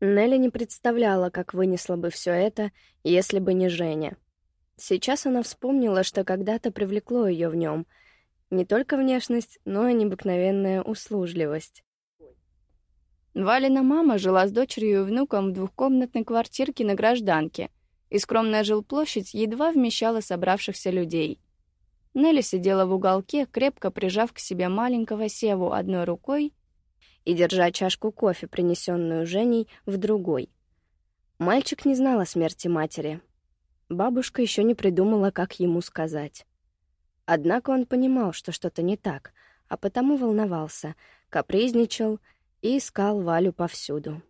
Нелли не представляла, как вынесла бы все это, если бы не Женя. Сейчас она вспомнила, что когда-то привлекло ее в нем не только внешность, но и необыкновенная услужливость. Валина мама жила с дочерью и внуком в двухкомнатной квартирке на гражданке, и скромная жилплощадь едва вмещала собравшихся людей. Нелли сидела в уголке, крепко прижав к себе маленького Севу одной рукой и держа чашку кофе, принесенную Женей, в другой. Мальчик не знал о смерти матери. Бабушка еще не придумала, как ему сказать. Однако он понимал, что что-то не так, а потому волновался, капризничал и искал Валю повсюду.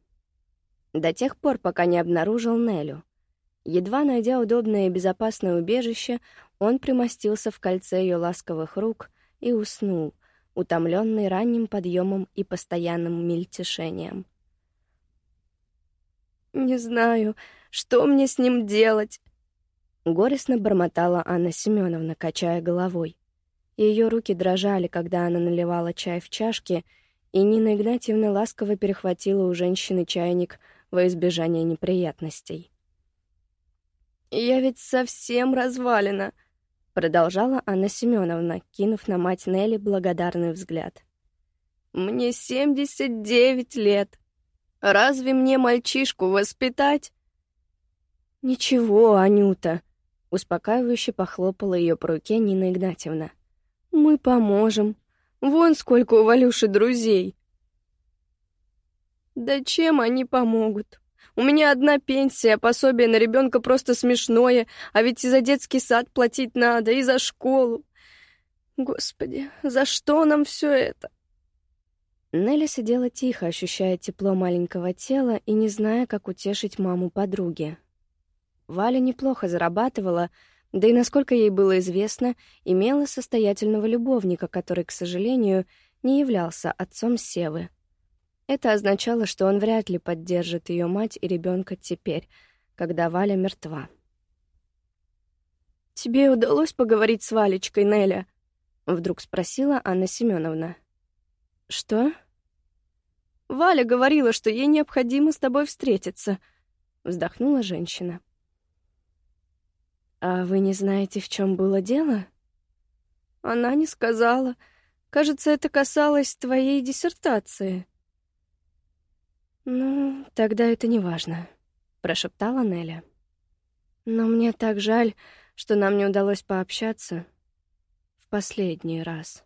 До тех пор, пока не обнаружил Нелю. Едва найдя удобное и безопасное убежище, он примостился в кольце ее ласковых рук и уснул, утомленный ранним подъемом и постоянным мельтешением. «Не знаю, что мне с ним делать?» Горестно бормотала Анна Семеновна, качая головой. Ее руки дрожали, когда она наливала чай в чашки, и Нина Игнатьевна ласково перехватила у женщины чайник во избежание неприятностей. «Я ведь совсем развалена!» Продолжала Анна Семеновна, кинув на мать Нелли благодарный взгляд. «Мне семьдесят девять лет. Разве мне мальчишку воспитать?» «Ничего, Анюта», — успокаивающе похлопала ее по руке Нина Игнатьевна. «Мы поможем. Вон сколько у Валюши друзей». «Да чем они помогут? У меня одна пенсия, пособие на ребенка просто смешное, а ведь и за детский сад платить надо, и за школу. Господи, за что нам все это? Нелли сидела тихо, ощущая тепло маленького тела и не зная, как утешить маму подруги. Валя неплохо зарабатывала, да и, насколько ей было известно, имела состоятельного любовника, который, к сожалению, не являлся отцом Севы. Это означало, что он вряд ли поддержит ее мать и ребенка теперь, когда Валя мертва. «Тебе удалось поговорить с Валечкой, Неля?» — вдруг спросила Анна Семеновна. «Что?» «Валя говорила, что ей необходимо с тобой встретиться», — вздохнула женщина. «А вы не знаете, в чем было дело?» «Она не сказала. Кажется, это касалось твоей диссертации». «Ну, тогда это не важно», — прошептала Неля. «Но мне так жаль, что нам не удалось пообщаться в последний раз».